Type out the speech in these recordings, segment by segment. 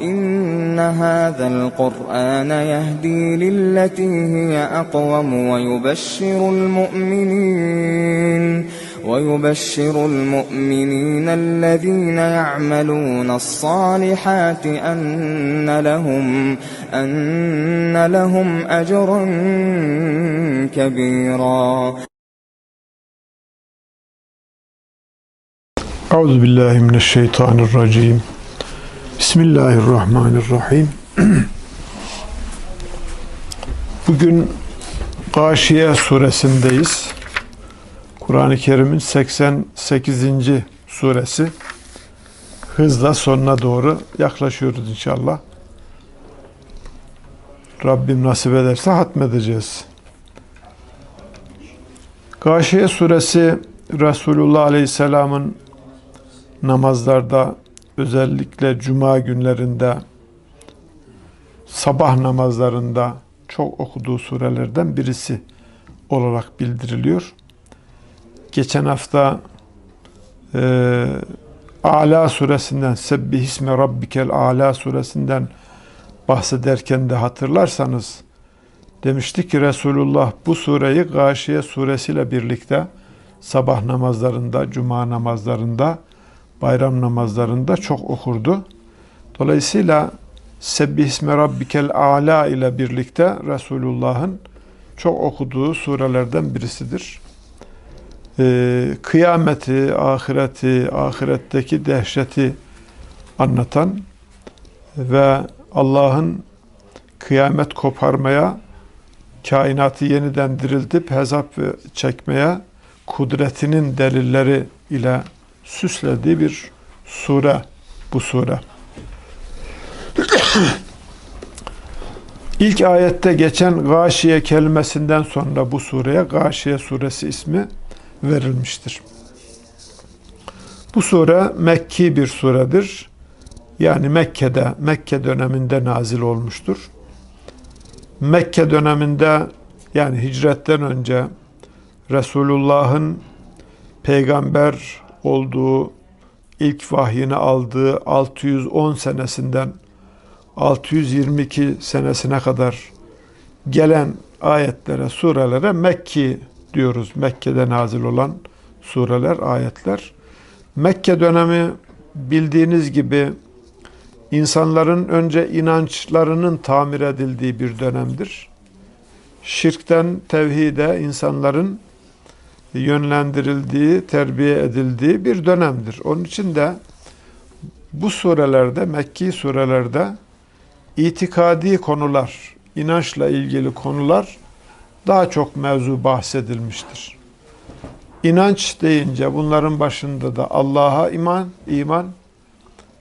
إن هذا القرآن يهدي للتي هي أقوم ويبشر المؤمنين ويبشر المؤمنين الذين يعملون الصالحات أن لهم أن لهم أجرا كبيرا Euzu billahi mineşşeytanirracim. Bismillahirrahmanirrahim. Bugün Gâşiye suresindeyiz. Kur'an-ı Kerim'in 88. suresi. Hızla sonuna doğru yaklaşıyoruz inşallah. Rabbim nasip ederse hatmedeceğiz. Gâşiye suresi Resulullah Aleyhisselam'ın namazlarda özellikle cuma günlerinde sabah namazlarında çok okuduğu surelerden birisi olarak bildiriliyor. Geçen hafta e, Ala suresinden Sebbihisme Rabbikel Ala suresinden bahsederken de hatırlarsanız demiştik ki Resulullah bu sureyi Gâşiye suresiyle birlikte sabah namazlarında, cuma namazlarında bayram namazlarında çok okurdu. Dolayısıyla Sebbihisme Rabbikel A'la ile birlikte Resulullah'ın çok okuduğu surelerden birisidir. Ee, kıyameti, ahireti, ahiretteki dehşeti anlatan ve Allah'ın kıyamet koparmaya, kainatı yeniden diriltip hesap çekmeye kudretinin delilleri ile süslediği bir sure bu sure. İlk ayette geçen gâşiye kelimesinden sonra bu sureye gâşiye suresi ismi verilmiştir. Bu sure Mekki bir suredir. Yani Mekke'de, Mekke döneminde nazil olmuştur. Mekke döneminde yani hicretten önce Resulullah'ın peygamber olduğu, ilk vahyini aldığı 610 senesinden 622 senesine kadar gelen ayetlere, surelere Mekki diyoruz. Mekke'de nazil olan sureler, ayetler. Mekke dönemi bildiğiniz gibi insanların önce inançlarının tamir edildiği bir dönemdir. Şirkten tevhide insanların yönlendirildiği, terbiye edildiği bir dönemdir. Onun için de bu surelerde, Mekki surelerde itikadi konular, inançla ilgili konular daha çok mevzu bahsedilmiştir. İnanç deyince bunların başında da Allah'a iman, iman,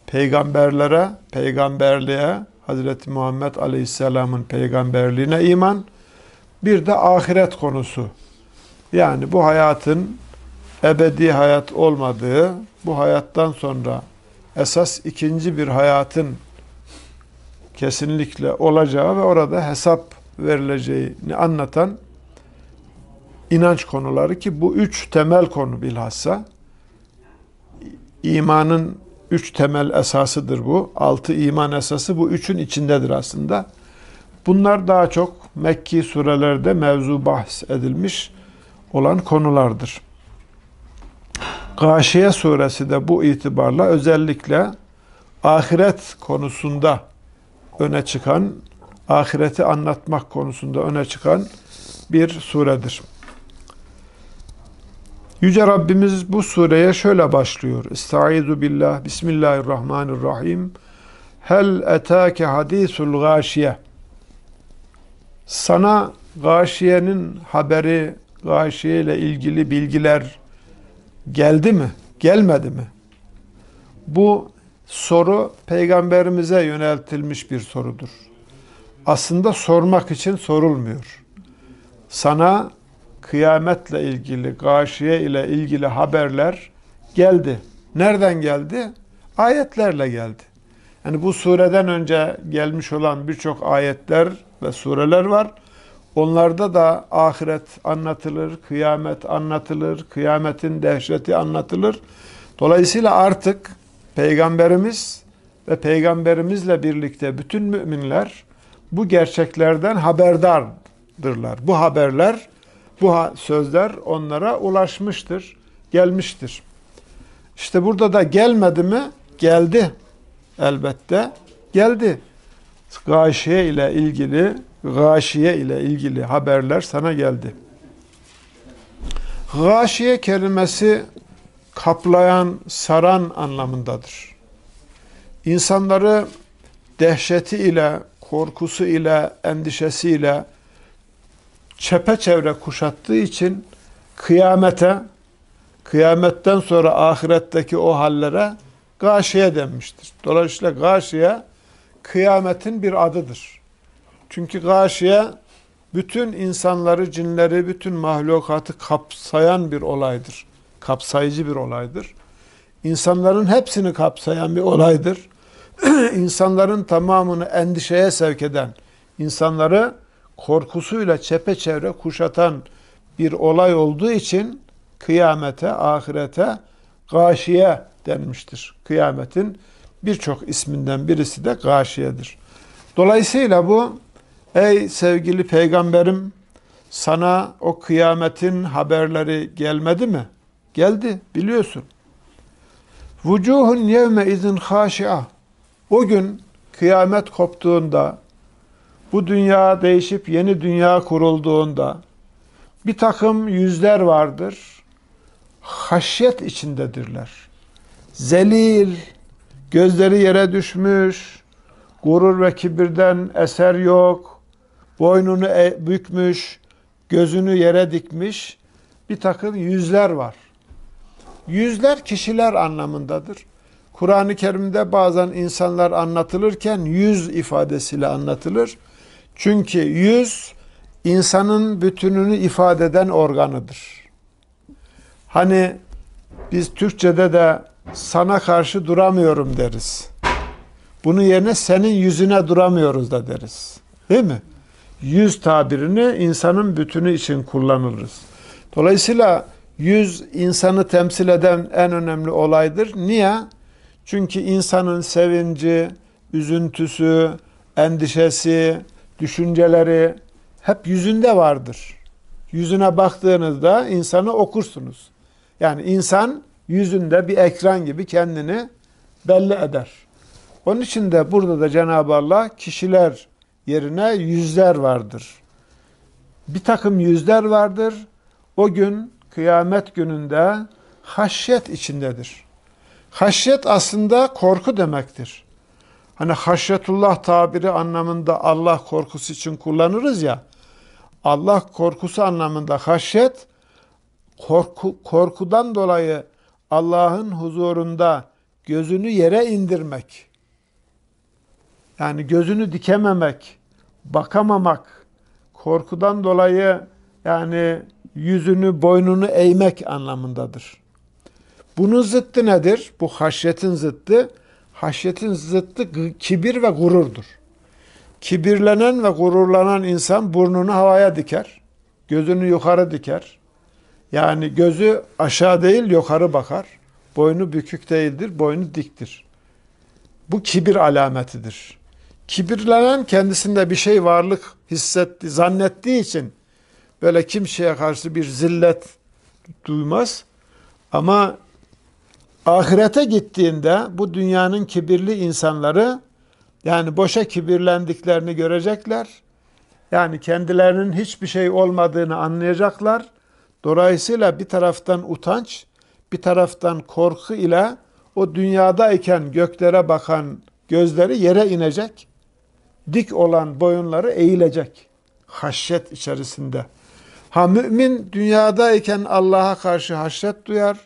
peygamberlere, peygamberliğe, Hazreti Muhammed Aleyhisselam'ın peygamberliğine iman, bir de ahiret konusu. Yani bu hayatın ebedi hayat olmadığı, bu hayattan sonra esas ikinci bir hayatın kesinlikle olacağı ve orada hesap verileceğini anlatan inanç konuları ki bu üç temel konu bilhassa imanın üç temel esasıdır bu. Altı iman esası bu üçün içindedir aslında. Bunlar daha çok Mekki surelerde mevzu bahs edilmiş olan konulardır. Gâşiye suresi de bu itibarla özellikle ahiret konusunda öne çıkan, ahireti anlatmak konusunda öne çıkan bir suredir. Yüce Rabbimiz bu sureye şöyle başlıyor. Estaizu billah, Bismillahirrahmanirrahim. Hel etâke hadisul gâşiye. Sana gâşiyenin haberi, gâşiye ile ilgili bilgiler geldi mi? Gelmedi mi? Bu soru peygamberimize yöneltilmiş bir sorudur. Aslında sormak için sorulmuyor. Sana kıyametle ilgili, gâşiye ile ilgili haberler geldi. Nereden geldi? Ayetlerle geldi. Yani bu sureden önce gelmiş olan birçok ayetler ve sureler var. Onlarda da ahiret anlatılır, kıyamet anlatılır, kıyametin dehşeti anlatılır. Dolayısıyla artık Peygamberimiz ve peygamberimizle birlikte bütün müminler bu gerçeklerden haberdardırlar. Bu haberler, bu sözler onlara ulaşmıştır, gelmiştir. İşte burada da gelmedi mi? Geldi. Elbette geldi. Gâşiye ile ilgili, gâşiye ile ilgili haberler sana geldi. Gâşiye kelimesi kaplayan, saran anlamındadır. İnsanları dehşeti ile, korkusu ile, endişesi ile çepeçevre kuşattığı için kıyamete, kıyametten sonra ahiretteki o hallere gâşiye denmiştir. Dolayısıyla gâşiye kıyametin bir adıdır. Çünkü gâşiye bütün insanları, cinleri, bütün mahlukatı kapsayan bir olaydır. Kapsayıcı bir olaydır. İnsanların hepsini kapsayan bir olaydır. İnsanların tamamını endişeye sevk eden, insanları korkusuyla çepeçevre kuşatan bir olay olduğu için kıyamete, ahirete gâşiye denmiştir. Kıyametin birçok isminden birisi de gâşiyedir. Dolayısıyla bu ey sevgili peygamberim sana o kıyametin haberleri gelmedi mi? Geldi biliyorsun. Vucuhun yevme izin haşia. O gün kıyamet koptuğunda, bu dünya değişip yeni dünya kurulduğunda bir takım yüzler vardır. Haşyet içindedirler. Zelil, gözleri yere düşmüş, gurur ve kibirden eser yok, boynunu e, bükmüş, gözünü yere dikmiş bir takım yüzler var. Yüzler kişiler anlamındadır. Kur'an-ı Kerim'de bazen insanlar anlatılırken yüz ifadesiyle anlatılır. Çünkü yüz insanın bütününü ifade eden organıdır. Hani biz Türkçe'de de sana karşı duramıyorum deriz. Bunun yerine senin yüzüne duramıyoruz da deriz. Değil mi? Yüz tabirini insanın bütünü için kullanırız. Dolayısıyla yüz insanı temsil eden en önemli olaydır. Niye? Çünkü insanın sevinci, üzüntüsü, endişesi, düşünceleri hep yüzünde vardır. Yüzüne baktığınızda insanı okursunuz. Yani insan yüzünde bir ekran gibi kendini belli eder. Onun için de burada da Cenab-ı Allah kişiler yerine yüzler vardır. Bir takım yüzler vardır. O gün kıyamet gününde haşyet içindedir. Haşyet aslında korku demektir. Hani haşyetullah tabiri anlamında Allah korkusu için kullanırız ya. Allah korkusu anlamında haşyet korku, korkudan dolayı Allah'ın huzurunda gözünü yere indirmek. Yani gözünü dikememek, bakamamak, korkudan dolayı yani yüzünü, boynunu eğmek anlamındadır. Bunun zıttı nedir? Bu haşyetin zıttı. Haşyetin zıttı kibir ve gururdur. Kibirlenen ve gururlanan insan burnunu havaya diker. Gözünü yukarı diker. Yani gözü aşağı değil yukarı bakar. Boynu bükük değildir, boynu diktir. Bu kibir alametidir. Kibirlenen kendisinde bir şey varlık hissetti, zannettiği için böyle kimseye karşı bir zillet duymaz. Ama ahirete gittiğinde bu dünyanın kibirli insanları yani boşa kibirlendiklerini görecekler. Yani kendilerinin hiçbir şey olmadığını anlayacaklar. Dolayısıyla bir taraftan utanç, bir taraftan korku ile o dünyadayken göklere bakan gözleri yere inecek. Dik olan boyunları eğilecek. Haşyet içerisinde. Ha mümin dünyadayken Allah'a karşı haşyet duyar.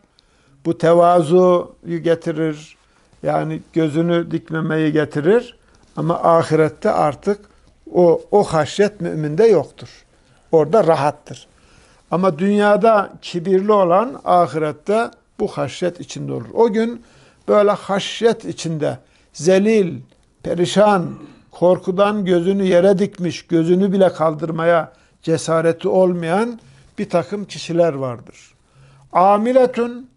Bu tevazuyu getirir. Yani gözünü dikmemeyi getirir. Ama ahirette artık o, o haşyet müminde yoktur. Orada rahattır. Ama dünyada kibirli olan ahirette bu haşyet içinde olur. O gün böyle haşyet içinde zelil, perişan, korkudan gözünü yere dikmiş, gözünü bile kaldırmaya cesareti olmayan bir takım kişiler vardır. Amiletün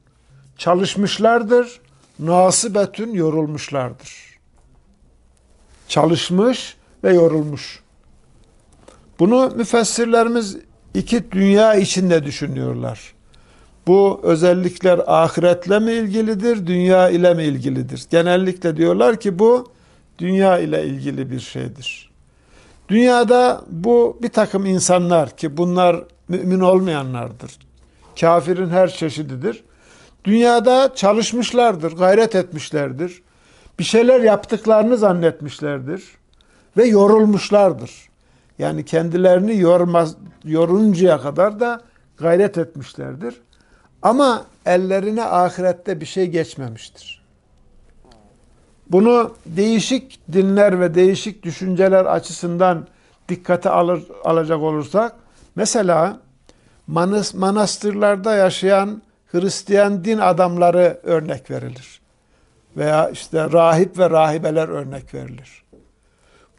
çalışmışlardır, nasibetün yorulmuşlardır. çalışmış ve yorulmuş. Bunu müfessirlerimiz iki dünya içinde düşünüyorlar. Bu özellikler ahiretle mi ilgilidir, dünya ile mi ilgilidir? Genellikle diyorlar ki bu dünya ile ilgili bir şeydir. Dünyada bu bir takım insanlar ki bunlar mümin olmayanlardır. Kafirin her çeşididir. Dünyada çalışmışlardır, gayret etmişlerdir. Bir şeyler yaptıklarını zannetmişlerdir ve yorulmuşlardır. Yani kendilerini yormaz, yoruncaya kadar da gayret etmişlerdir. Ama ellerine ahirette bir şey geçmemiştir. Bunu değişik dinler ve değişik düşünceler açısından dikkate alır, alacak olursak, mesela manastırlarda yaşayan Hristiyan din adamları örnek verilir. Veya işte rahip ve rahibeler örnek verilir.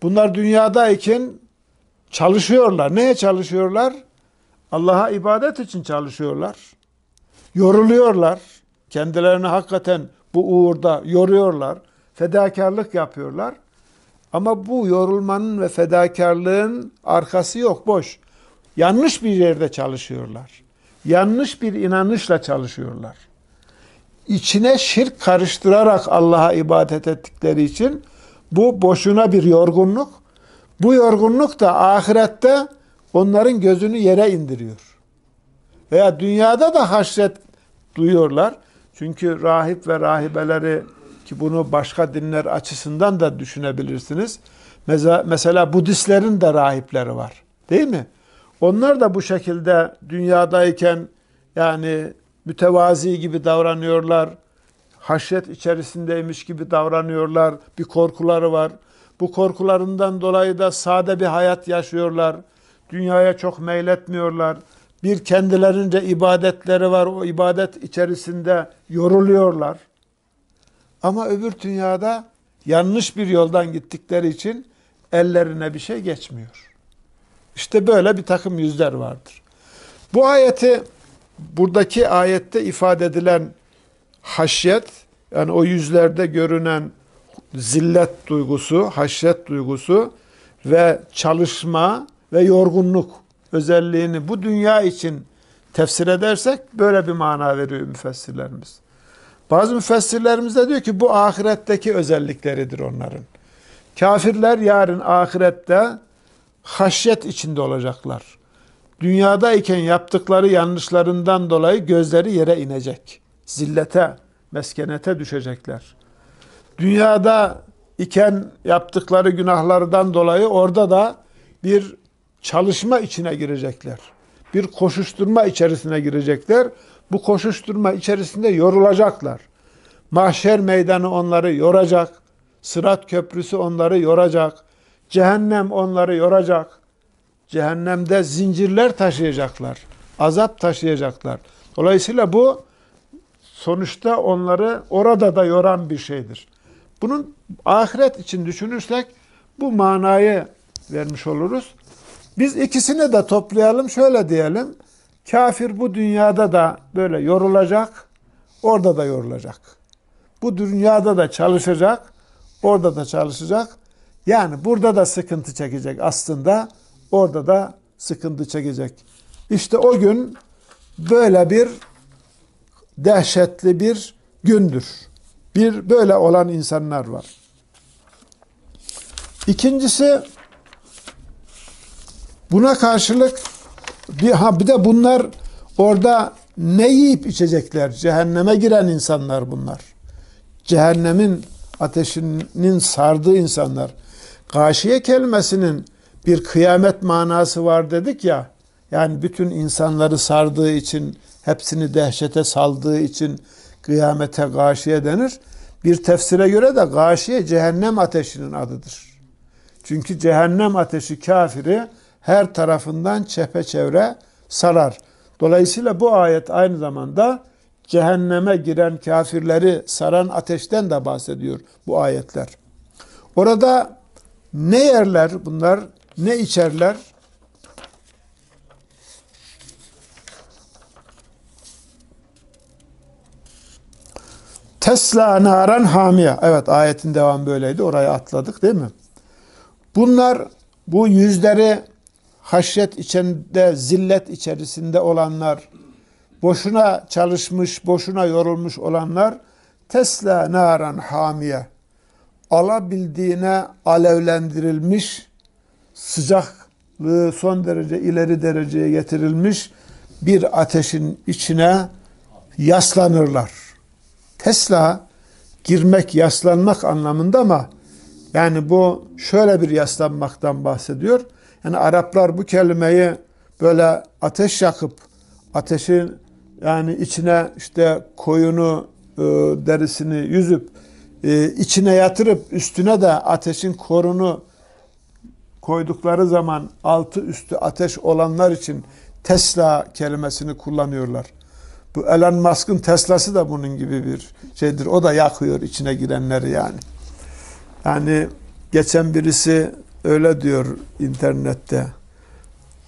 Bunlar dünyadayken çalışıyorlar. Neye çalışıyorlar? Allah'a ibadet için çalışıyorlar. Yoruluyorlar. Kendilerini hakikaten bu uğurda yoruyorlar. Fedakarlık yapıyorlar. Ama bu yorulmanın ve fedakarlığın arkası yok, boş. Yanlış bir yerde çalışıyorlar. Yanlış bir inanışla çalışıyorlar. İçine şirk karıştırarak Allah'a ibadet ettikleri için bu boşuna bir yorgunluk. Bu yorgunluk da ahirette onların gözünü yere indiriyor. Veya dünyada da haşret duyuyorlar. Çünkü rahip ve rahibeleri ki bunu başka dinler açısından da düşünebilirsiniz. Mesela, Budistlerin de rahipleri var. Değil mi? Onlar da bu şekilde dünyadayken yani mütevazi gibi davranıyorlar. Haşyet içerisindeymiş gibi davranıyorlar. Bir korkuları var. Bu korkularından dolayı da sade bir hayat yaşıyorlar. Dünyaya çok meyletmiyorlar. Bir kendilerince ibadetleri var. O ibadet içerisinde yoruluyorlar. Ama öbür dünyada yanlış bir yoldan gittikleri için ellerine bir şey geçmiyor. İşte böyle bir takım yüzler vardır. Bu ayeti buradaki ayette ifade edilen haşyet yani o yüzlerde görünen zillet duygusu, haşyet duygusu ve çalışma ve yorgunluk özelliğini bu dünya için tefsir edersek böyle bir mana veriyor müfessirlerimiz. Bazı müfessirlerimiz de diyor ki bu ahiretteki özellikleridir onların. Kafirler yarın ahirette haşyet içinde olacaklar. Dünyadayken yaptıkları yanlışlarından dolayı gözleri yere inecek. Zillete, meskenete düşecekler. Dünyada iken yaptıkları günahlardan dolayı orada da bir çalışma içine girecekler. Bir koşuşturma içerisine girecekler. Bu koşuşturma içerisinde yorulacaklar. Mahşer meydanı onları yoracak. Sırat köprüsü onları yoracak. Cehennem onları yoracak. Cehennemde zincirler taşıyacaklar. Azap taşıyacaklar. Dolayısıyla bu sonuçta onları orada da yoran bir şeydir. Bunun ahiret için düşünürsek bu manayı vermiş oluruz. Biz ikisini de toplayalım şöyle diyelim. Kafir bu dünyada da böyle yorulacak, orada da yorulacak. Bu dünyada da çalışacak, orada da çalışacak. Yani burada da sıkıntı çekecek aslında, orada da sıkıntı çekecek. İşte o gün böyle bir dehşetli bir gündür. Bir böyle olan insanlar var. İkincisi buna karşılık bir, ha bir de bunlar orada ne yiyip içecekler? Cehenneme giren insanlar bunlar. Cehennemin ateşinin sardığı insanlar. Gâşiye kelimesinin bir kıyamet manası var dedik ya. Yani bütün insanları sardığı için, hepsini dehşete saldığı için kıyamete gâşiye denir. Bir tefsire göre de gâşiye cehennem ateşinin adıdır. Çünkü cehennem ateşi kafiri her tarafından çepeçevre sarar. Dolayısıyla bu ayet aynı zamanda cehenneme giren kafirleri saran ateşten de bahsediyor bu ayetler. Orada ne yerler bunlar, ne içerler? Tesla naran hamiye. Evet ayetin devamı böyleydi. Orayı atladık değil mi? Bunlar bu yüzleri haşyet içinde, zillet içerisinde olanlar, boşuna çalışmış, boşuna yorulmuş olanlar tesla naran hamiye alabildiğine alevlendirilmiş sıcaklığı son derece ileri dereceye getirilmiş bir ateşin içine yaslanırlar. Tesla girmek, yaslanmak anlamında ama yani bu şöyle bir yaslanmaktan bahsediyor. Yani Araplar bu kelimeyi böyle ateş yakıp ateşin yani içine işte koyunu e, derisini yüzüp e, içine yatırıp üstüne de ateşin korunu koydukları zaman altı üstü ateş olanlar için Tesla kelimesini kullanıyorlar. Bu Elon Musk'ın Tesla'sı da bunun gibi bir şeydir. O da yakıyor içine girenleri yani. Yani geçen birisi öyle diyor internette.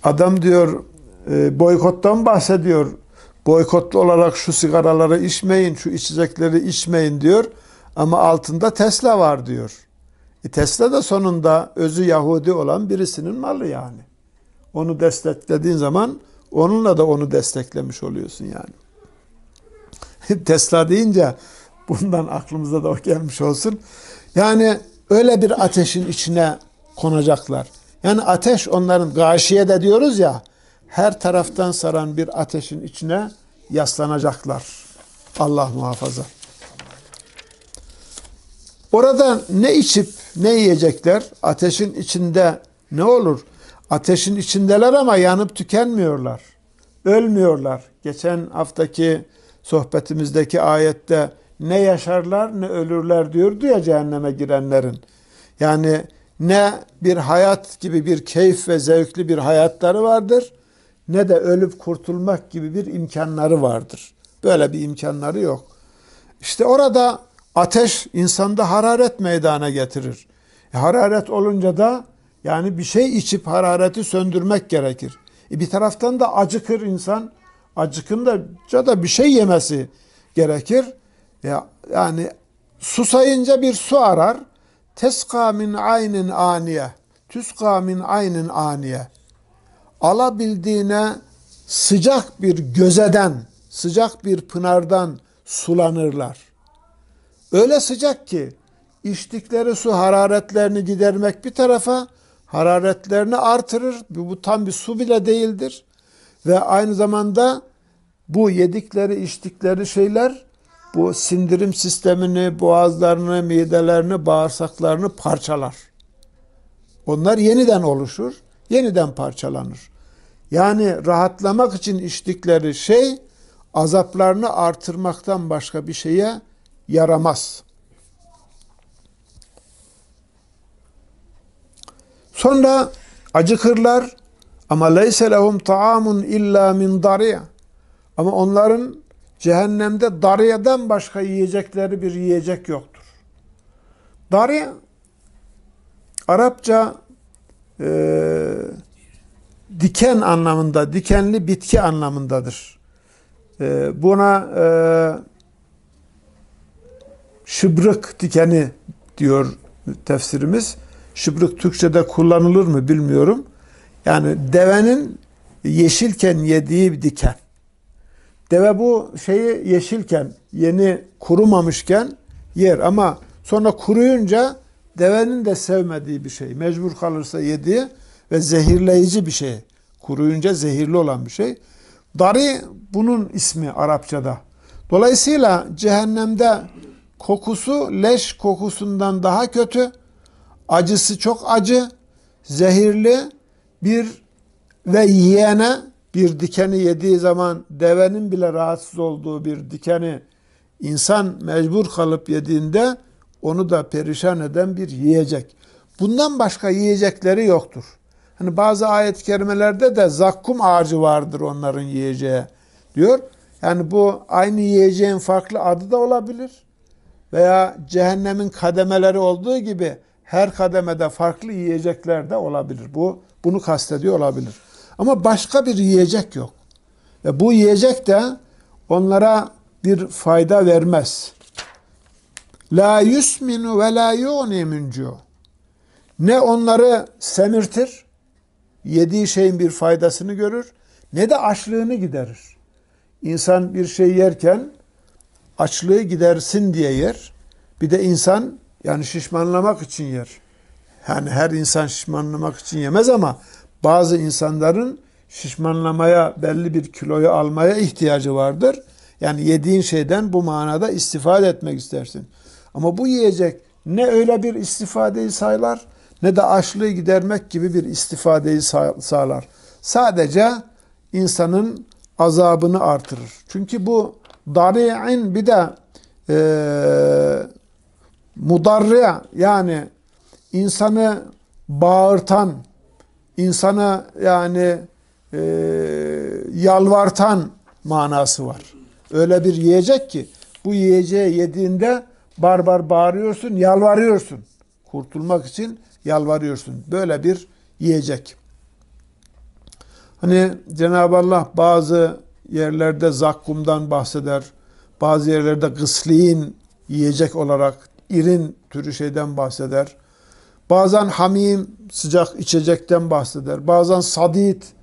Adam diyor e, boykottan bahsediyor. Boykotlu olarak şu sigaraları içmeyin, şu içecekleri içmeyin diyor. Ama altında Tesla var diyor. E Tesla da sonunda özü Yahudi olan birisinin malı yani. Onu desteklediğin zaman onunla da onu desteklemiş oluyorsun yani. Tesla deyince bundan aklımıza da o gelmiş olsun. Yani öyle bir ateşin içine konacaklar. Yani ateş onların gâşiye de diyoruz ya her taraftan saran bir ateşin içine yaslanacaklar. Allah muhafaza. Orada ne içip ne yiyecekler? Ateşin içinde ne olur? Ateşin içindeler ama yanıp tükenmiyorlar. Ölmüyorlar. Geçen haftaki sohbetimizdeki ayette ne yaşarlar ne ölürler diyordu ya cehenneme girenlerin. Yani ne bir hayat gibi bir keyif ve zevkli bir hayatları vardır ne de ölüp kurtulmak gibi bir imkanları vardır. Böyle bir imkanları yok. İşte orada ateş insanda hararet meydana getirir. E, hararet olunca da yani bir şey içip harareti söndürmek gerekir. E, bir taraftan da acıkır insan. Acıkınca da bir şey yemesi gerekir. Ya, yani susayınca bir su arar. Teska min aynin aniye. Tüska min aynin aniye. Alabildiğine sıcak bir gözeden, sıcak bir pınardan sulanırlar. Öyle sıcak ki içtikleri su hararetlerini gidermek bir tarafa, hararetlerini artırır. Bu tam bir su bile değildir. Ve aynı zamanda bu yedikleri, içtikleri şeyler bu sindirim sistemini, boğazlarını, midelerini, bağırsaklarını parçalar. Onlar yeniden oluşur, yeniden parçalanır. Yani rahatlamak için içtikleri şey azaplarını artırmaktan başka bir şeye yaramaz. Sonra acıkırlar ama leyse lehum taamun illa min dariya. Ama onların cehennemde dariyadan başka yiyecekleri bir yiyecek yoktur. Dariya Arapça e, diken anlamında, dikenli bitki anlamındadır. E, buna e, şıbrık dikeni diyor tefsirimiz. Şıbrık Türkçe'de kullanılır mı bilmiyorum. Yani devenin yeşilken yediği bir diken. Deve bu şeyi yeşilken, yeni kurumamışken yer ama sonra kuruyunca devenin de sevmediği bir şey. Mecbur kalırsa yediği ve zehirleyici bir şey. Kuruyunca zehirli olan bir şey. Dari bunun ismi Arapçada. Dolayısıyla cehennemde kokusu leş kokusundan daha kötü. Acısı çok acı, zehirli bir ve yiyene bir dikeni yediği zaman devenin bile rahatsız olduğu bir dikeni insan mecbur kalıp yediğinde onu da perişan eden bir yiyecek. Bundan başka yiyecekleri yoktur. Hani bazı ayet-i kerimelerde de zakkum ağacı vardır onların yiyeceği diyor. Yani bu aynı yiyeceğin farklı adı da olabilir. Veya cehennemin kademeleri olduğu gibi her kademede farklı yiyecekler de olabilir. Bu bunu kastediyor olabilir. Ama başka bir yiyecek yok. Ve bu yiyecek de onlara bir fayda vermez. La yusminu ve la yuni ne onları semirtir, yediği şeyin bir faydasını görür, ne de açlığını giderir. İnsan bir şey yerken açlığı gidersin diye yer. Bir de insan yani şişmanlamak için yer. Yani her insan şişmanlamak için yemez ama bazı insanların şişmanlamaya, belli bir kiloyu almaya ihtiyacı vardır. Yani yediğin şeyden bu manada istifade etmek istersin. Ama bu yiyecek ne öyle bir istifadeyi sağlar ne de açlığı gidermek gibi bir istifadeyi sağlar. Sadece insanın azabını artırır. Çünkü bu dari'in bir de e, mudarri yani insanı bağırtan, insanı yani e, yalvartan manası var. Öyle bir yiyecek ki bu yiyeceği yediğinde barbar bağırıyorsun, yalvarıyorsun. Kurtulmak için yalvarıyorsun. Böyle bir yiyecek. Hani Cenab-ı Allah bazı yerlerde zakkumdan bahseder. Bazı yerlerde gısliğin yiyecek olarak irin türü şeyden bahseder. Bazen hamim sıcak içecekten bahseder. Bazen sadit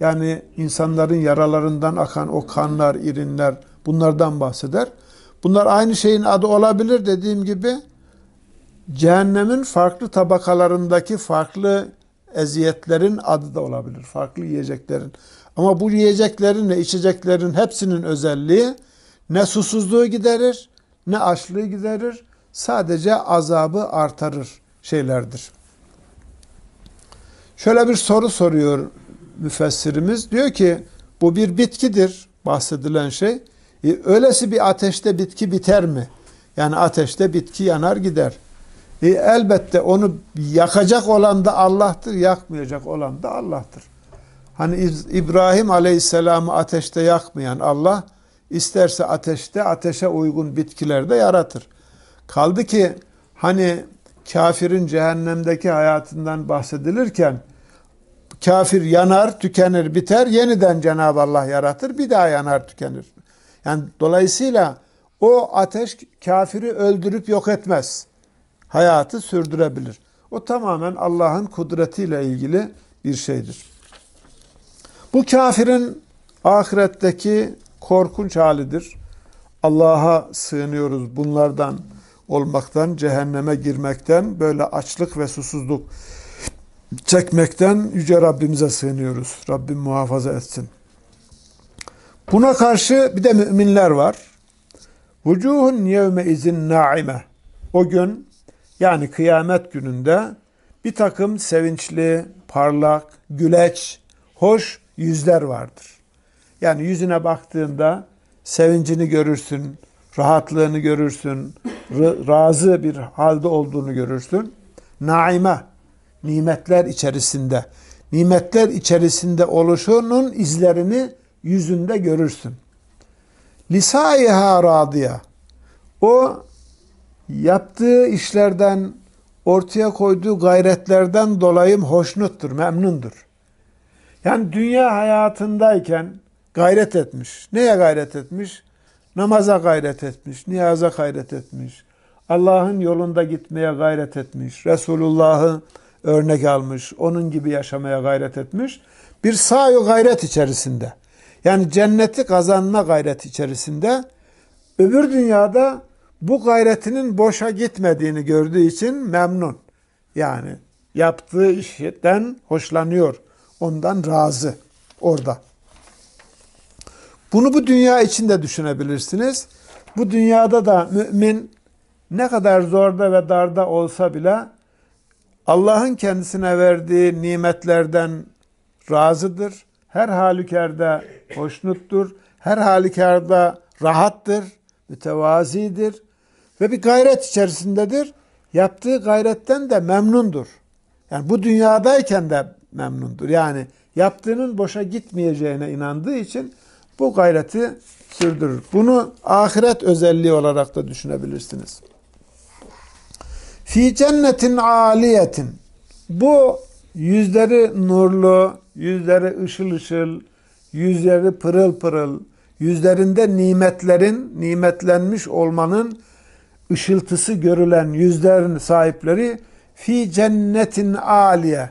yani insanların yaralarından akan o kanlar, irinler bunlardan bahseder. Bunlar aynı şeyin adı olabilir dediğim gibi cehennemin farklı tabakalarındaki farklı eziyetlerin adı da olabilir. Farklı yiyeceklerin. Ama bu yiyeceklerin ve içeceklerin hepsinin özelliği ne susuzluğu giderir ne açlığı giderir. Sadece azabı artırır şeylerdir. Şöyle bir soru soruyor müfessirimiz. Diyor ki bu bir bitkidir bahsedilen şey. E, öylesi bir ateşte bitki biter mi? Yani ateşte bitki yanar gider. E, elbette onu yakacak olan da Allah'tır, yakmayacak olan da Allah'tır. Hani İbrahim Aleyhisselam'ı ateşte yakmayan Allah isterse ateşte ateşe uygun bitkiler de yaratır. Kaldı ki hani kafirin cehennemdeki hayatından bahsedilirken kafir yanar, tükenir, biter, yeniden Cenab-ı Allah yaratır, bir daha yanar, tükenir. Yani dolayısıyla o ateş kafiri öldürüp yok etmez. Hayatı sürdürebilir. O tamamen Allah'ın kudretiyle ilgili bir şeydir. Bu kafirin ahiretteki korkunç halidir. Allah'a sığınıyoruz bunlardan olmaktan, cehenneme girmekten, böyle açlık ve susuzluk çekmekten Yüce Rabbimize sığınıyoruz. Rabbim muhafaza etsin. Buna karşı bir de müminler var. Vucuhun yevme izin naime. O gün yani kıyamet gününde bir takım sevinçli, parlak, güleç, hoş yüzler vardır. Yani yüzüne baktığında sevincini görürsün, rahatlığını görürsün, razı bir halde olduğunu görürsün. Naime, nimetler içerisinde, nimetler içerisinde oluşunun izlerini yüzünde görürsün. Lisaiha radiya. O yaptığı işlerden, ortaya koyduğu gayretlerden dolayı hoşnuttur, memnundur. Yani dünya hayatındayken gayret etmiş. Neye gayret etmiş? Namaza gayret etmiş, niyaza gayret etmiş. Allah'ın yolunda gitmeye gayret etmiş. Resulullah'ı örnek almış. Onun gibi yaşamaya gayret etmiş. Bir sayo gayret içerisinde. Yani cenneti kazanma gayret içerisinde. Öbür dünyada bu gayretinin boşa gitmediğini gördüğü için memnun. Yani yaptığı işten hoşlanıyor. Ondan razı orada. Bunu bu dünya içinde düşünebilirsiniz. Bu dünyada da mümin ne kadar zorda ve darda olsa bile Allah'ın kendisine verdiği nimetlerden razıdır. Her halükarda hoşnuttur. Her halükarda rahattır, mütevazidir ve bir gayret içerisindedir. Yaptığı gayretten de memnundur. Yani bu dünyadayken de memnundur. Yani yaptığının boşa gitmeyeceğine inandığı için bu gayreti sürdürür. Bunu ahiret özelliği olarak da düşünebilirsiniz. Fi cennetin aliyetin. Bu yüzleri nurlu, yüzleri ışıl ışıl, yüzleri pırıl pırıl, yüzlerinde nimetlerin, nimetlenmiş olmanın ışıltısı görülen yüzlerin sahipleri fi cennetin aliye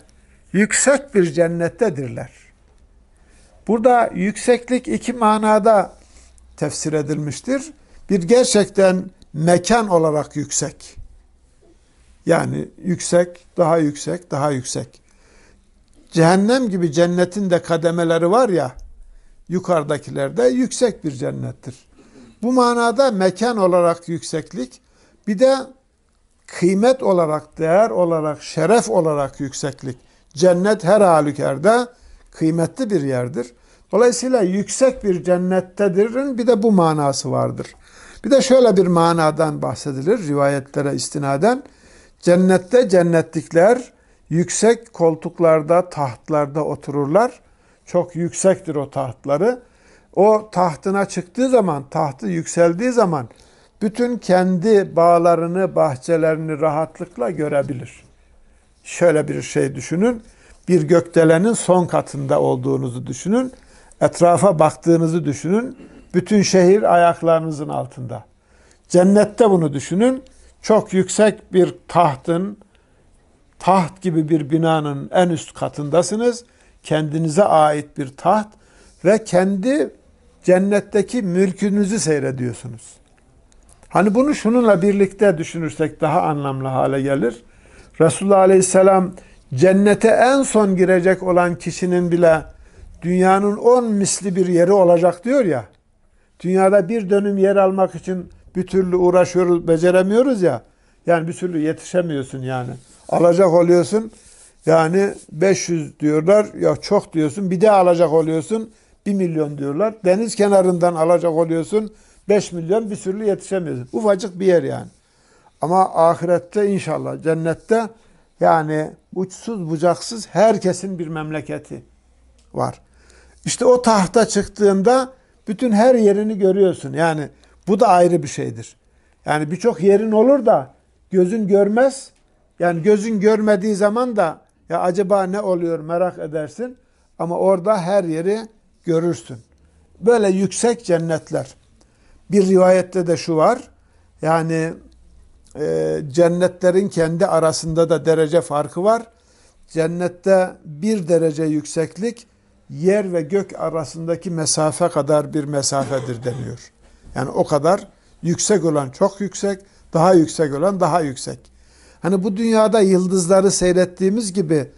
yüksek bir cennettedirler. Burada yükseklik iki manada tefsir edilmiştir. Bir gerçekten mekan olarak yüksek. Yani yüksek, daha yüksek, daha yüksek. Cehennem gibi cennetin de kademeleri var ya, yukarıdakiler de yüksek bir cennettir. Bu manada mekan olarak yükseklik, bir de kıymet olarak, değer olarak, şeref olarak yükseklik. Cennet her halükarda kıymetli bir yerdir. Dolayısıyla yüksek bir cennettedir'in bir de bu manası vardır. Bir de şöyle bir manadan bahsedilir rivayetlere istinaden. Cennette cennetlikler yüksek koltuklarda, tahtlarda otururlar. Çok yüksektir o tahtları. O tahtına çıktığı zaman, tahtı yükseldiği zaman bütün kendi bağlarını, bahçelerini rahatlıkla görebilir. Şöyle bir şey düşünün. Bir gökdelenin son katında olduğunuzu düşünün. Etrafa baktığınızı düşünün. Bütün şehir ayaklarınızın altında. Cennette bunu düşünün. Çok yüksek bir tahtın, taht gibi bir binanın en üst katındasınız. Kendinize ait bir taht ve kendi cennetteki mülkünüzü seyrediyorsunuz. Hani bunu şununla birlikte düşünürsek daha anlamlı hale gelir. Resulullah Aleyhisselam cennete en son girecek olan kişinin bile dünyanın on misli bir yeri olacak diyor ya. Dünyada bir dönüm yer almak için bir türlü uğraşıyoruz, beceremiyoruz ya. Yani bir türlü yetişemiyorsun yani. Alacak oluyorsun. Yani 500 diyorlar. Ya çok diyorsun. Bir de alacak oluyorsun. 1 milyon diyorlar. Deniz kenarından alacak oluyorsun. 5 milyon bir türlü yetişemiyorsun. Ufacık bir yer yani. Ama ahirette inşallah cennette yani uçsuz bucaksız herkesin bir memleketi var. İşte o tahta çıktığında bütün her yerini görüyorsun. Yani bu da ayrı bir şeydir. Yani birçok yerin olur da gözün görmez. Yani gözün görmediği zaman da ya acaba ne oluyor merak edersin. Ama orada her yeri görürsün. Böyle yüksek cennetler. Bir rivayette de şu var. Yani e, cennetlerin kendi arasında da derece farkı var. Cennette bir derece yükseklik yer ve gök arasındaki mesafe kadar bir mesafedir deniyor. Yani o kadar yüksek olan çok yüksek, daha yüksek olan daha yüksek. Hani bu dünyada yıldızları seyrettiğimiz gibi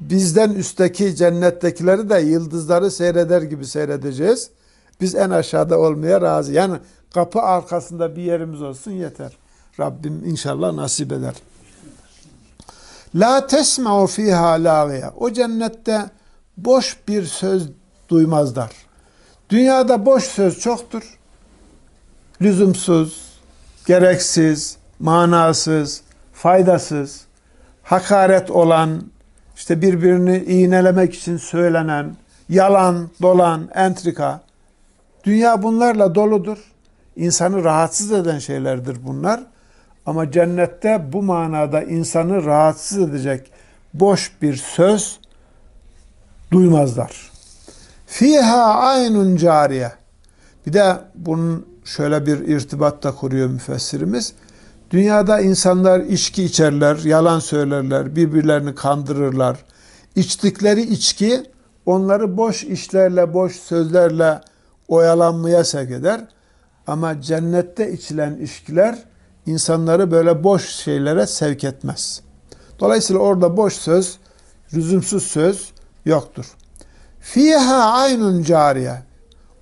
bizden üstteki cennettekileri de yıldızları seyreder gibi seyredeceğiz. Biz en aşağıda olmaya razı. Yani kapı arkasında bir yerimiz olsun yeter. Rabbim inşallah nasip eder. La tesma'u fiha lâgiya. O cennette boş bir söz duymazlar. Dünyada boş söz çoktur. Lüzumsuz, gereksiz, manasız, faydasız, hakaret olan, işte birbirini iğnelemek için söylenen, yalan, dolan, entrika. Dünya bunlarla doludur. İnsanı rahatsız eden şeylerdir bunlar. Ama cennette bu manada insanı rahatsız edecek boş bir söz duymazlar. Fiha aynun cariye. Bir de bunun şöyle bir irtibat da kuruyor müfessirimiz. Dünyada insanlar içki içerler, yalan söylerler, birbirlerini kandırırlar. İçtikleri içki onları boş işlerle, boş sözlerle oyalanmaya sevk eder. Ama cennette içilen içkiler insanları böyle boş şeylere sevk etmez. Dolayısıyla orada boş söz, lüzumsuz söz yoktur. Fiha aynun cariye.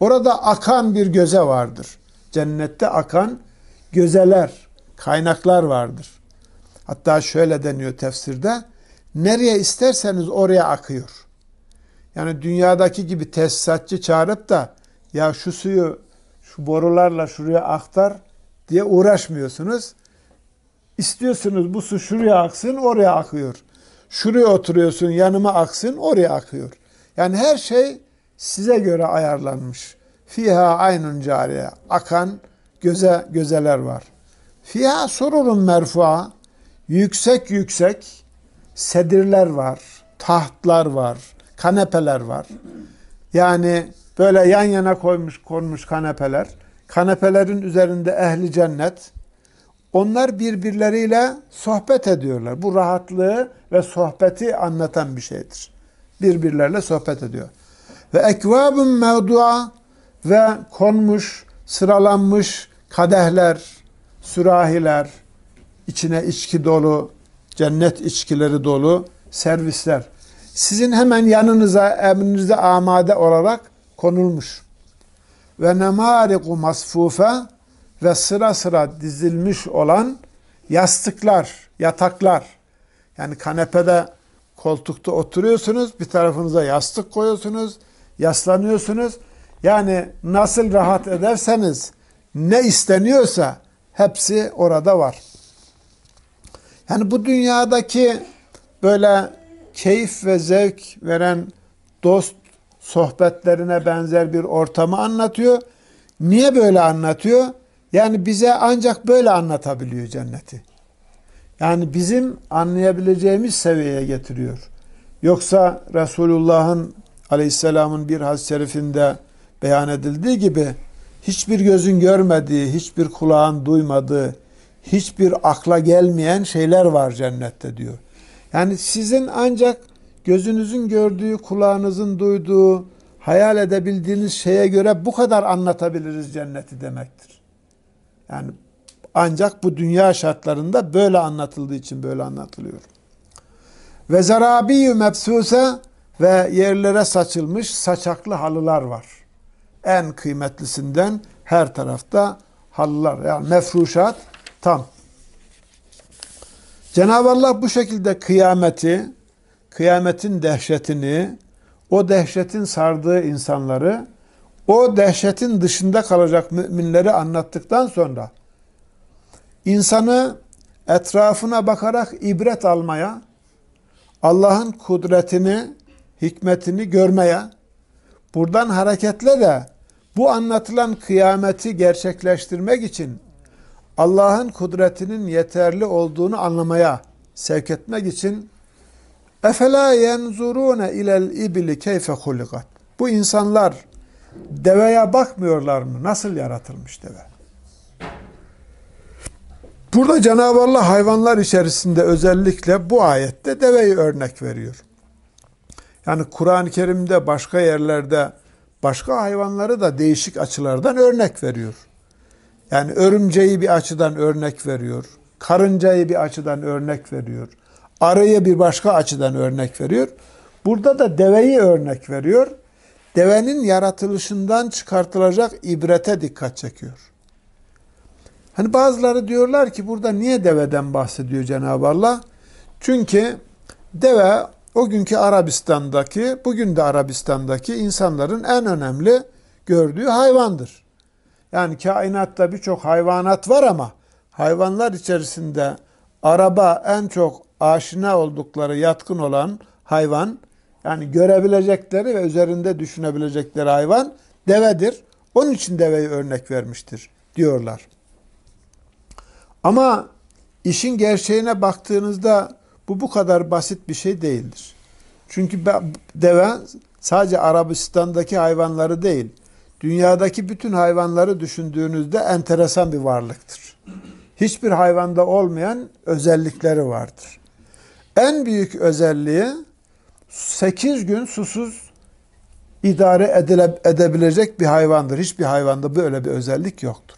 Orada akan bir göze vardır. Cennette akan gözeler, kaynaklar vardır. Hatta şöyle deniyor tefsirde. Nereye isterseniz oraya akıyor. Yani dünyadaki gibi tesisatçı çağırıp da ya şu suyu şu borularla şuraya aktar diye uğraşmıyorsunuz. İstiyorsunuz bu su şuraya aksın oraya akıyor. Şuraya oturuyorsun yanıma aksın oraya akıyor. Yani her şey size göre ayarlanmış. Fiha aynun cariye. Akan göze gözeler var. Fiha sururun merfua. Yüksek yüksek sedirler var. Tahtlar var. Kanepeler var. Yani böyle yan yana koymuş konmuş kanepeler. Kanepelerin üzerinde ehli cennet. onlar birbirleriyle sohbet ediyorlar. Bu rahatlığı ve sohbeti anlatan bir şeydir. Birbirlerle sohbet ediyor. Ve ekvabun mevdua ve konmuş, sıralanmış kadehler, sürahiler, içine içki dolu, cennet içkileri dolu servisler. Sizin hemen yanınıza, emrinizde amade olarak konulmuş. Ve nemariku masfufe ve sıra sıra dizilmiş olan yastıklar, yataklar. Yani kanepede, koltukta oturuyorsunuz, bir tarafınıza yastık koyuyorsunuz, yaslanıyorsunuz. Yani nasıl rahat ederseniz, ne isteniyorsa hepsi orada var. Yani bu dünyadaki böyle keyif ve zevk veren dost sohbetlerine benzer bir ortamı anlatıyor. Niye böyle anlatıyor? Yani bize ancak böyle anlatabiliyor cenneti. Yani bizim anlayabileceğimiz seviyeye getiriyor. Yoksa Resulullah'ın aleyhisselamın bir hadis-i şerifinde beyan edildiği gibi hiçbir gözün görmediği, hiçbir kulağın duymadığı, hiçbir akla gelmeyen şeyler var cennette diyor. Yani sizin ancak gözünüzün gördüğü, kulağınızın duyduğu, hayal edebildiğiniz şeye göre bu kadar anlatabiliriz cenneti demektir. Yani ancak bu dünya şartlarında böyle anlatıldığı için böyle anlatılıyor. Ve zarabiyyü mebsuse ve yerlere saçılmış saçaklı halılar var. En kıymetlisinden her tarafta halılar yani mefruşat tam. Cenab-ı Allah bu şekilde kıyameti, kıyametin dehşetini, o dehşetin sardığı insanları, o dehşetin dışında kalacak müminleri anlattıktan sonra insanı etrafına bakarak ibret almaya, Allah'ın kudretini, hikmetini görmeye, buradan hareketle de bu anlatılan kıyameti gerçekleştirmek için Allah'ın kudretinin yeterli olduğunu anlamaya sevk etmek için efela yenzurune ilel ibli keyfe hulikat. Bu insanlar deveye bakmıyorlar mı? Nasıl yaratılmış deve? Burada Cenab-ı Allah hayvanlar içerisinde özellikle bu ayette deveyi örnek veriyor. Yani Kur'an-ı Kerim'de başka yerlerde başka hayvanları da değişik açılardan örnek veriyor. Yani örümceği bir açıdan örnek veriyor. Karıncayı bir açıdan örnek veriyor. Arıyı bir başka açıdan örnek veriyor. Burada da deveyi örnek veriyor. Devenin yaratılışından çıkartılacak ibrete dikkat çekiyor. Hani bazıları diyorlar ki burada niye deveden bahsediyor Cenab-ı Allah? Çünkü deve o günkü Arabistan'daki, bugün de Arabistan'daki insanların en önemli gördüğü hayvandır. Yani kainatta birçok hayvanat var ama hayvanlar içerisinde araba en çok aşina oldukları, yatkın olan hayvan, yani görebilecekleri ve üzerinde düşünebilecekleri hayvan devedir. Onun için deveyi örnek vermiştir diyorlar. Ama işin gerçeğine baktığınızda bu bu kadar basit bir şey değildir. Çünkü deve sadece Arabistan'daki hayvanları değil, dünyadaki bütün hayvanları düşündüğünüzde enteresan bir varlıktır. Hiçbir hayvanda olmayan özellikleri vardır. En büyük özelliği 8 gün susuz idare edile, edebilecek bir hayvandır. Hiçbir hayvanda böyle bir özellik yoktur.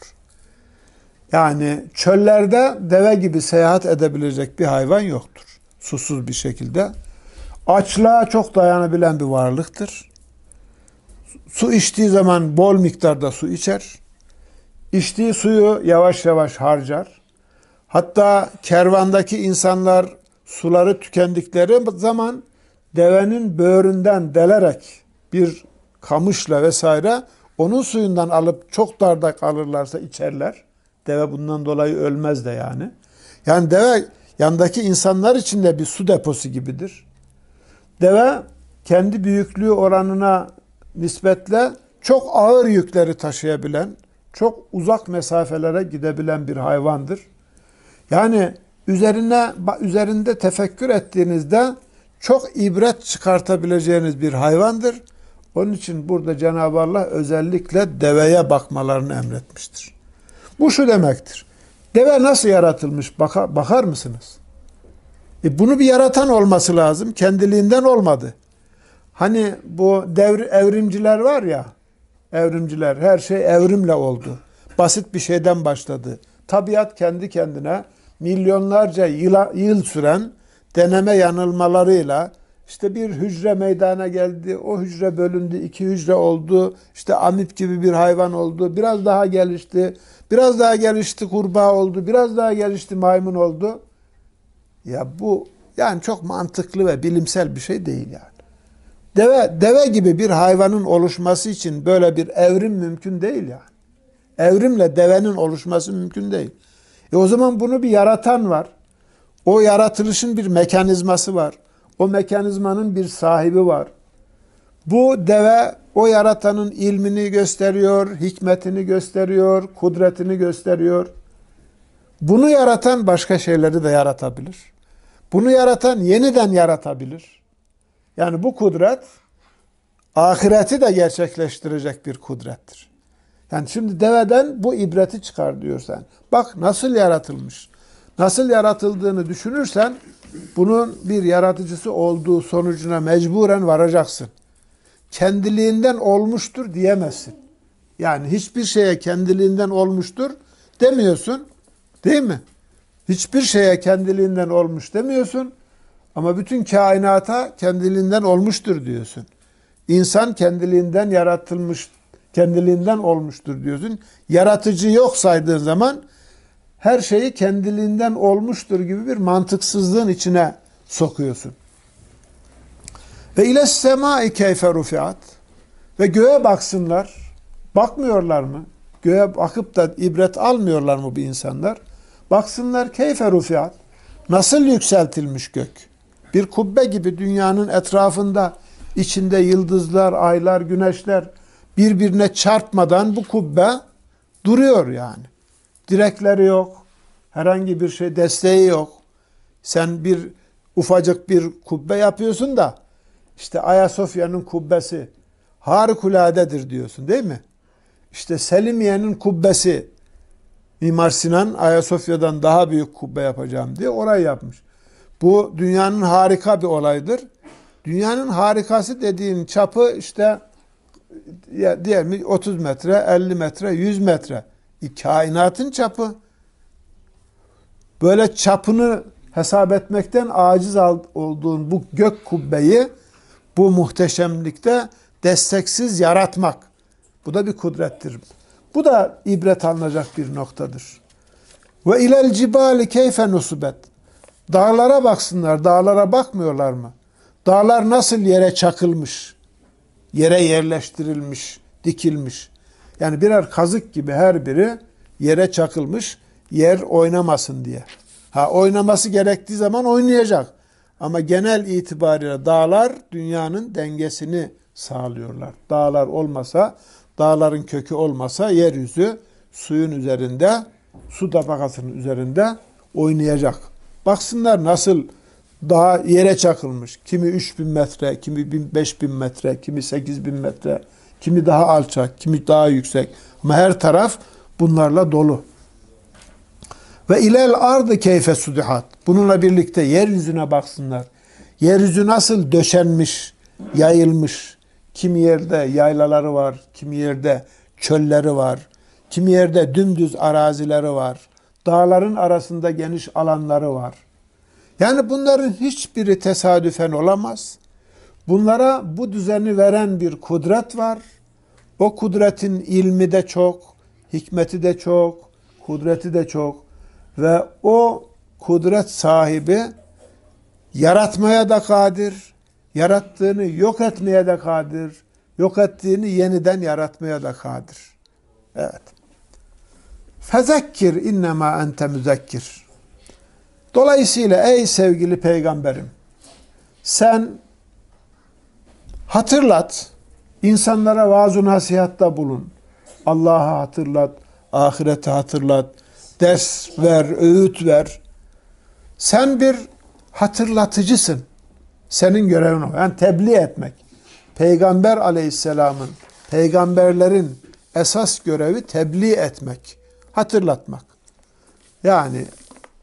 Yani çöllerde deve gibi seyahat edebilecek bir hayvan yoktur. Susuz bir şekilde. Açlığa çok dayanabilen bir varlıktır. Su içtiği zaman bol miktarda su içer. İçtiği suyu yavaş yavaş harcar. Hatta kervandaki insanlar suları tükendikleri zaman devenin böğründen delerek bir kamışla vesaire onun suyundan alıp çok darda kalırlarsa içerler. Deve bundan dolayı ölmez de yani. Yani deve yandaki insanlar için de bir su deposu gibidir. Deve kendi büyüklüğü oranına nispetle çok ağır yükleri taşıyabilen, çok uzak mesafelere gidebilen bir hayvandır. Yani üzerine üzerinde tefekkür ettiğinizde çok ibret çıkartabileceğiniz bir hayvandır. Onun için burada Cenab-ı Allah özellikle deveye bakmalarını emretmiştir. Bu şu demektir. Deve nasıl yaratılmış bakar, bakar mısınız? E bunu bir yaratan olması lazım. Kendiliğinden olmadı. Hani bu devr, evrimciler var ya, evrimciler her şey evrimle oldu. Basit bir şeyden başladı. Tabiat kendi kendine milyonlarca yıla, yıl süren deneme yanılmalarıyla işte bir hücre meydana geldi. O hücre bölündü, iki hücre oldu. İşte amip gibi bir hayvan oldu. Biraz daha gelişti. Biraz daha gelişti kurbağa oldu. Biraz daha gelişti maymun oldu. Ya bu yani çok mantıklı ve bilimsel bir şey değil yani. Deve, deve gibi bir hayvanın oluşması için böyle bir evrim mümkün değil yani. Evrimle devenin oluşması mümkün değil. E o zaman bunu bir yaratan var. O yaratılışın bir mekanizması var. O mekanizmanın bir sahibi var. Bu deve o yaratanın ilmini gösteriyor, hikmetini gösteriyor, kudretini gösteriyor. Bunu yaratan başka şeyleri de yaratabilir. Bunu yaratan yeniden yaratabilir. Yani bu kudret ahireti de gerçekleştirecek bir kudrettir. Yani şimdi deveden bu ibreti çıkar diyorsan. Bak nasıl yaratılmış. Nasıl yaratıldığını düşünürsen bunun bir yaratıcısı olduğu sonucuna mecburen varacaksın. Kendiliğinden olmuştur diyemezsin. Yani hiçbir şeye kendiliğinden olmuştur demiyorsun. Değil mi? Hiçbir şeye kendiliğinden olmuş demiyorsun. Ama bütün kainata kendiliğinden olmuştur diyorsun. İnsan kendiliğinden yaratılmış, kendiliğinden olmuştur diyorsun. Yaratıcı yok saydığın zaman her şeyi kendiliğinden olmuştur gibi bir mantıksızlığın içine sokuyorsun. Ve ile semai keyfe rufiat ve göğe baksınlar. Bakmıyorlar mı? Göğe bakıp da ibret almıyorlar mı bu insanlar? Baksınlar keyfe rufiat. Nasıl yükseltilmiş gök? Bir kubbe gibi dünyanın etrafında içinde yıldızlar, aylar, güneşler birbirine çarpmadan bu kubbe duruyor yani. Direkleri yok. Herhangi bir şey desteği yok. Sen bir ufacık bir kubbe yapıyorsun da işte Ayasofya'nın kubbesi harikuladedir diyorsun değil mi? İşte Selimiye'nin kubbesi Mimar Sinan Ayasofya'dan daha büyük kubbe yapacağım diye orayı yapmış. Bu dünyanın harika bir olaydır. Dünyanın harikası dediğin çapı işte ya diyelim 30 metre, 50 metre, 100 metre. E, kainatın çapı. Böyle çapını hesap etmekten aciz olduğun bu gök kubbeyi bu muhteşemlikte desteksiz yaratmak. Bu da bir kudrettir. Bu da ibret alınacak bir noktadır. Ve ilel cibali keyfe nusubet. Dağlara baksınlar, dağlara bakmıyorlar mı? Dağlar nasıl yere çakılmış, yere yerleştirilmiş, dikilmiş. Yani birer kazık gibi her biri yere çakılmış, yer oynamasın diye. Ha oynaması gerektiği zaman oynayacak. Ama genel itibariyle dağlar dünyanın dengesini sağlıyorlar. Dağlar olmasa, dağların kökü olmasa yeryüzü suyun üzerinde, su tabakasının üzerinde oynayacak. Baksınlar nasıl dağ yere çakılmış. Kimi 3000 metre, kimi 5000 metre, kimi 8000 metre, kimi daha alçak, kimi daha yüksek. Ama her taraf bunlarla dolu. Ve ilel ardı keyfe sudihat. Bununla birlikte yeryüzüne baksınlar. Yeryüzü nasıl döşenmiş, yayılmış. Kimi yerde yaylaları var, kimi yerde çölleri var, kimi yerde dümdüz arazileri var. Dağların arasında geniş alanları var. Yani bunların hiçbiri tesadüfen olamaz. Bunlara bu düzeni veren bir kudret var. O kudretin ilmi de çok, hikmeti de çok, kudreti de çok ve o kudret sahibi yaratmaya da kadir, yarattığını yok etmeye de kadir, yok ettiğini yeniden yaratmaya da kadir. Evet. Fezekkir innema ente müzekkir. Dolayısıyla ey sevgili peygamberim sen hatırlat, insanlara vaaz nasihatta bulun. Allah'ı hatırlat, ahireti hatırlat, ders ver, öğüt ver. Sen bir hatırlatıcısın. Senin görevin o. Yani tebliğ etmek. Peygamber aleyhisselamın, peygamberlerin esas görevi tebliğ etmek, hatırlatmak. Yani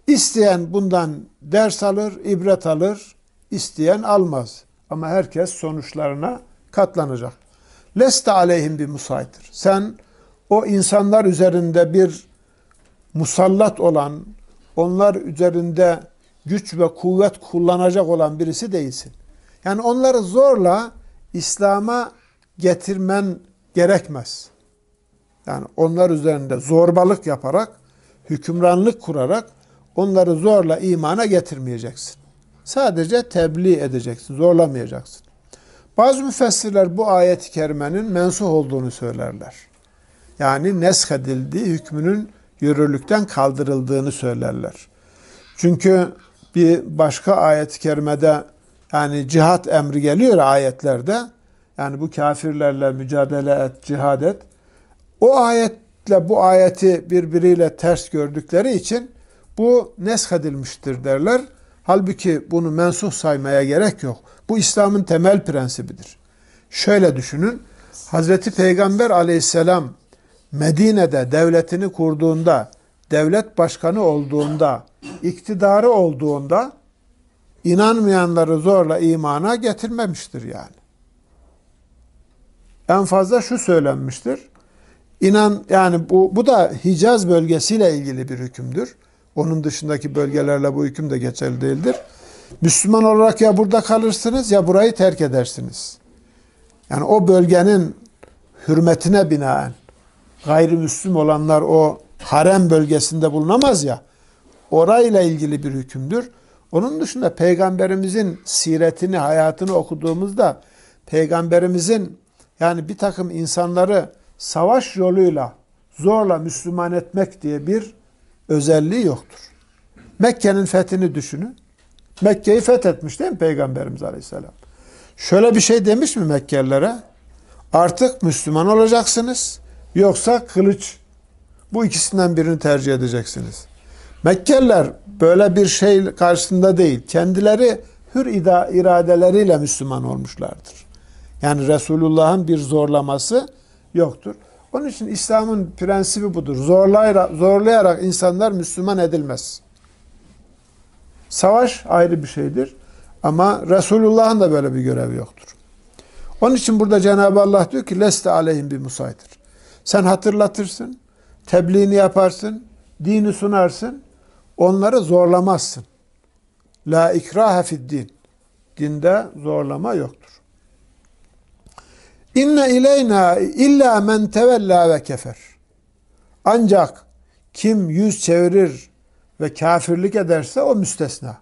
isteyen bundan ders alır, ibret alır, isteyen almaz. Ama herkes sonuçlarına katlanacak. Leste aleyhim bir musaytir. Sen o insanlar üzerinde bir musallat olan, onlar üzerinde güç ve kuvvet kullanacak olan birisi değilsin. Yani onları zorla İslam'a getirmen gerekmez. Yani onlar üzerinde zorbalık yaparak, hükümranlık kurarak onları zorla imana getirmeyeceksin. Sadece tebliğ edeceksin, zorlamayacaksın. Bazı müfessirler bu ayet-i kerimenin mensuh olduğunu söylerler. Yani nesk edildiği hükmünün yürürlükten kaldırıldığını söylerler. Çünkü bir başka ayet-i kerimede yani cihat emri geliyor ayetlerde. Yani bu kafirlerle mücadele et, cihad et. O ayetle bu ayeti birbiriyle ters gördükleri için bu nesk edilmiştir derler. Halbuki bunu mensuh saymaya gerek yok. Bu İslam'ın temel prensibidir. Şöyle düşünün. Hazreti Peygamber aleyhisselam Medine'de devletini kurduğunda, devlet başkanı olduğunda, iktidarı olduğunda inanmayanları zorla imana getirmemiştir yani. En fazla şu söylenmiştir. İnan yani bu bu da Hicaz bölgesiyle ilgili bir hükümdür. Onun dışındaki bölgelerle bu hüküm de geçerli değildir. Müslüman olarak ya burada kalırsınız ya burayı terk edersiniz. Yani o bölgenin hürmetine binaen gayrimüslim olanlar o harem bölgesinde bulunamaz ya. Orayla ilgili bir hükümdür. Onun dışında peygamberimizin siretini, hayatını okuduğumuzda peygamberimizin yani bir takım insanları savaş yoluyla zorla Müslüman etmek diye bir özelliği yoktur. Mekke'nin fethini düşünün. Mekke'yi fethetmiş değil mi Peygamberimiz Aleyhisselam? Şöyle bir şey demiş mi Mekkelilere? Artık Müslüman olacaksınız. Yoksa kılıç. Bu ikisinden birini tercih edeceksiniz. Mekkeliler böyle bir şey karşısında değil. Kendileri hür iradeleriyle Müslüman olmuşlardır. Yani Resulullah'ın bir zorlaması yoktur. Onun için İslam'ın prensibi budur. Zorlayarak, zorlayarak insanlar Müslüman edilmez. Savaş ayrı bir şeydir. Ama Resulullah'ın da böyle bir görevi yoktur. Onun için burada Cenab-ı Allah diyor ki leste aleyhim bir musaytir. Sen hatırlatırsın, tebliğini yaparsın, dini sunarsın, onları zorlamazsın. La ikrahe fid din. Dinde zorlama yoktur. İnne ileyna illa men tevella ve kefer. Ancak kim yüz çevirir ve kafirlik ederse o müstesna.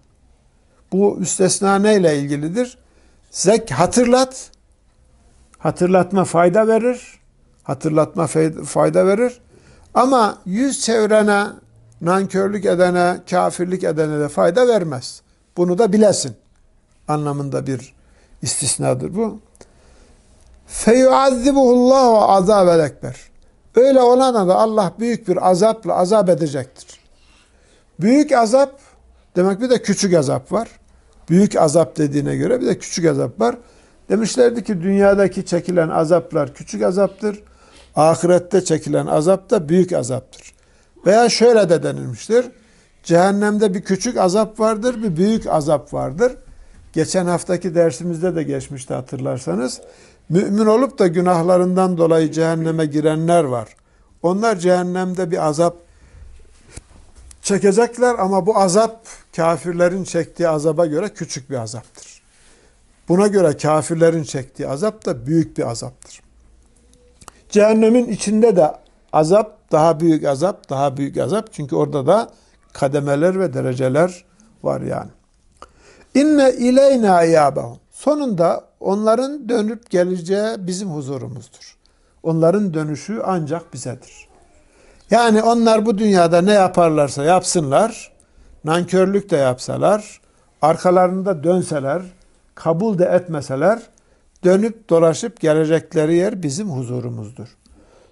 Bu müstesna neyle ilgilidir? Zek hatırlat. Hatırlatma fayda verir. Hatırlatma fayda verir. Ama yüz çevirene, nankörlük edene, kafirlik edene de fayda vermez. Bunu da bilesin. Anlamında bir istisnadır bu. Feyuazzibuhullahu azabel ekber. Öyle olana da Allah büyük bir azapla azap edecektir. Büyük azap demek bir de küçük azap var. Büyük azap dediğine göre bir de küçük azap var. Demişlerdi ki dünyadaki çekilen azaplar küçük azaptır. Ahirette çekilen azap da büyük azaptır. Veya şöyle de denilmiştir. Cehennemde bir küçük azap vardır, bir büyük azap vardır. Geçen haftaki dersimizde de geçmişti hatırlarsanız. Mümin olup da günahlarından dolayı cehenneme girenler var. Onlar cehennemde bir azap çekecekler ama bu azap kafirlerin çektiği azaba göre küçük bir azaptır. Buna göre kafirlerin çektiği azap da büyük bir azaptır. Cehennemin içinde de azap daha büyük azap, daha büyük azap. Çünkü orada da kademeler ve dereceler var yani. İnne ileyna iyabahum. Sonunda onların dönüp geleceği bizim huzurumuzdur. Onların dönüşü ancak bizedir. Yani onlar bu dünyada ne yaparlarsa yapsınlar, nankörlük de yapsalar, arkalarında dönseler, kabul de etmeseler, dönüp dolaşıp gelecekleri yer bizim huzurumuzdur.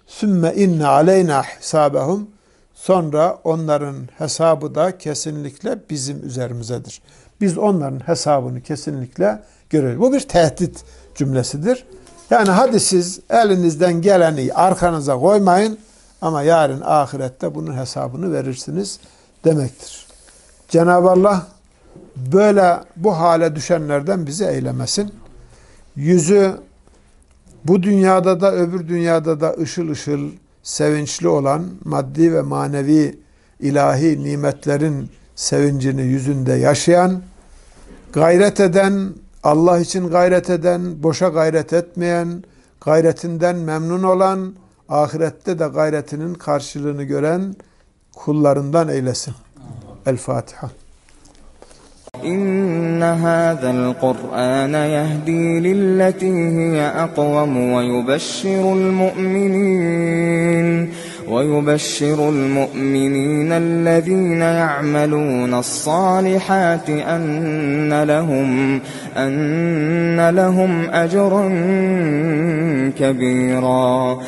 Sümme inne aleyna hisabahum sonra onların hesabı da kesinlikle bizim üzerimizedir. Biz onların hesabını kesinlikle görürüz. Bu bir tehdit cümlesidir. Yani hadi siz elinizden geleni arkanıza koymayın ama yarın ahirette bunun hesabını verirsiniz demektir. Cenab-ı Allah böyle bu hale düşenlerden bizi eylemesin. Yüzü bu dünyada da öbür dünyada da ışıl ışıl sevinçli olan maddi ve manevi ilahi nimetlerin sevincini yüzünde yaşayan, gayret eden, Allah için gayret eden, boşa gayret etmeyen, gayretinden memnun olan, ahirette de gayretinin karşılığını gören kullarından eylesin. El Fatiha. إن هذا القرآن يهدي للتي هي أقوم ويبشر المؤمنين ويبشر المؤمنين الذين يعملون الصالحات أن لهم أن لهم أجرا كبيرا.